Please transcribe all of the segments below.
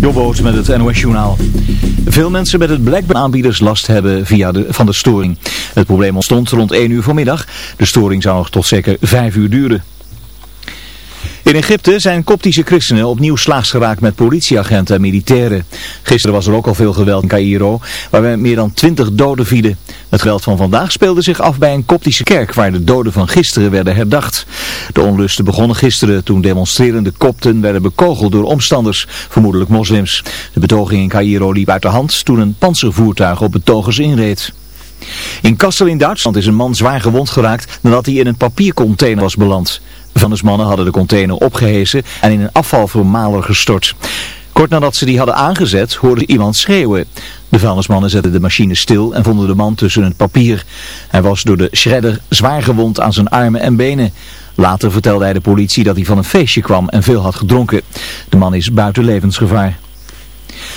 Jobboot met het NOS Journaal. Veel mensen met het Blackberry-aanbieders last hebben via de, van de storing. Het probleem ontstond rond 1 uur vanmiddag. De storing zou nog tot zeker 5 uur duren. In Egypte zijn koptische christenen opnieuw slaags geraakt met politieagenten en militairen. Gisteren was er ook al veel geweld in Cairo, waarbij meer dan 20 doden vielen. Het geweld van vandaag speelde zich af bij een koptische kerk, waar de doden van gisteren werden herdacht. De onlusten begonnen gisteren toen demonstrerende kopten werden bekogeld door omstanders, vermoedelijk moslims. De betoging in Cairo liep uit de hand toen een panzervoertuig op betogers inreed. In Kassel in Duitsland is een man zwaar gewond geraakt nadat hij in een papiercontainer was beland. Vuilnismannen hadden de container opgehesen en in een afvalvermaler gestort. Kort nadat ze die hadden aangezet, hoorde iemand schreeuwen. De vuilnismannen zetten de machine stil en vonden de man tussen het papier. Hij was door de shredder zwaar gewond aan zijn armen en benen. Later vertelde hij de politie dat hij van een feestje kwam en veel had gedronken. De man is buiten levensgevaar.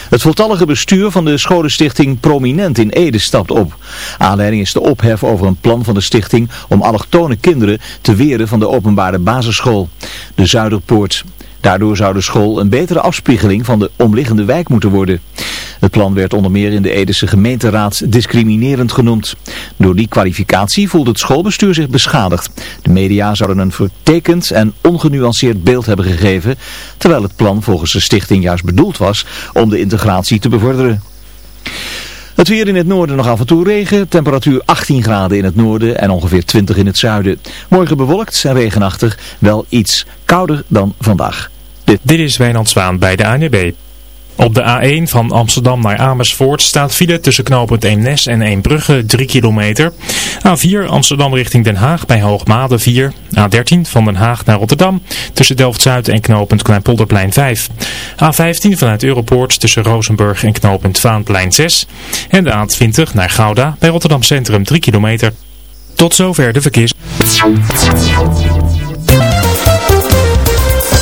Het voltallige bestuur van de scholenstichting Prominent in Ede stapt op. Aanleiding is de ophef over een plan van de stichting om allochtone kinderen te weren van de openbare basisschool. De Zuiderpoort. Daardoor zou de school een betere afspiegeling van de omliggende wijk moeten worden. Het plan werd onder meer in de Edese gemeenteraad discriminerend genoemd. Door die kwalificatie voelt het schoolbestuur zich beschadigd. De media zouden een vertekend en ongenuanceerd beeld hebben gegeven, terwijl het plan volgens de stichting juist bedoeld was om de integratie te bevorderen. Het weer in het noorden nog af en toe regen. Temperatuur 18 graden in het noorden en ongeveer 20 in het zuiden. Morgen bewolkt en regenachtig. Wel iets kouder dan vandaag. Dit, Dit is Wijnand Zwaan bij de ANB. Op de A1 van Amsterdam naar Amersfoort staat file tussen knooppunt Eemnes en Eembrugge 3 kilometer. A4 Amsterdam richting Den Haag bij Hoogmade 4. A13 van Den Haag naar Rotterdam tussen Delft-Zuid en knooppunt Kleinpolderplein 5. A15 vanuit Europoort tussen Rozenburg en knooppunt Vaanplein 6. En de A20 naar Gouda bij Rotterdam Centrum 3 kilometer. Tot zover de verkeers.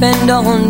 Come to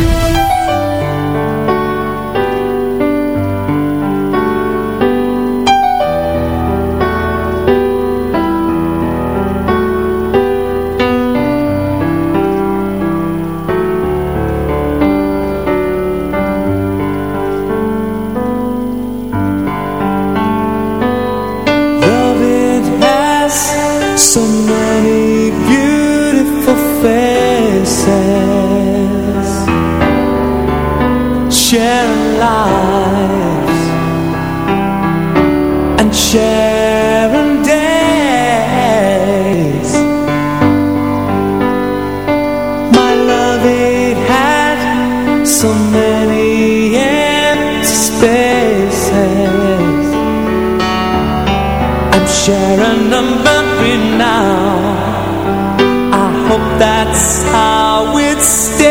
Sharing a memory now. I hope that's how it stays.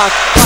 What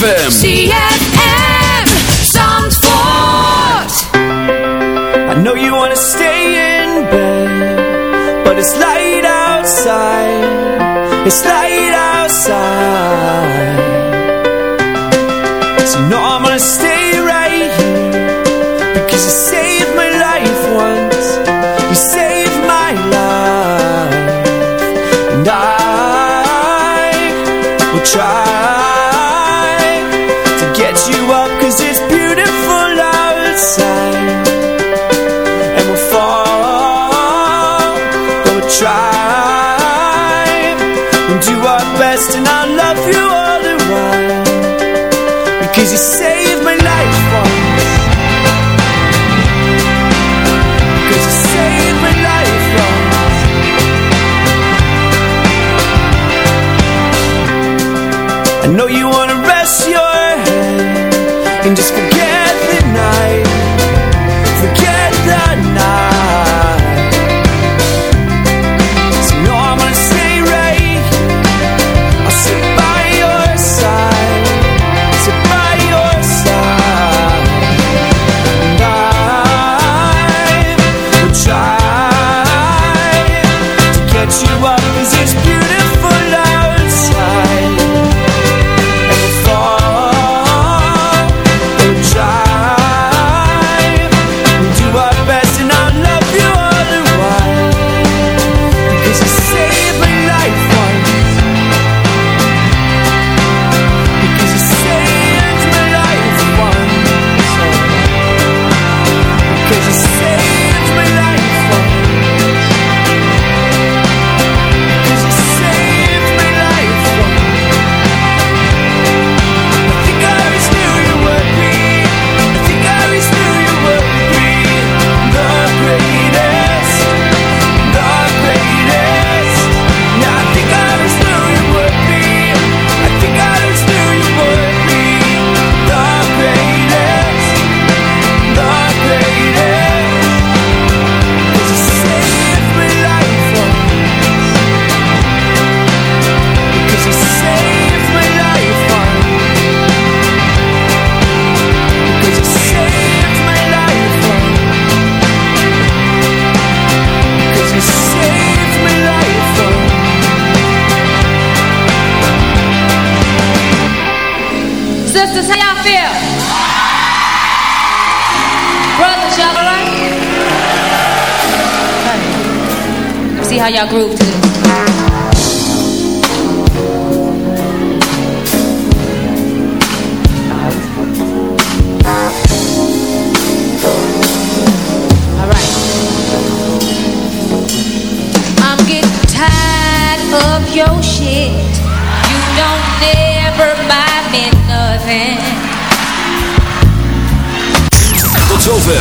ZFM. ZFM. Zandvoort. I know you want to stay in bed. But it's light outside. It's light y'all groove too.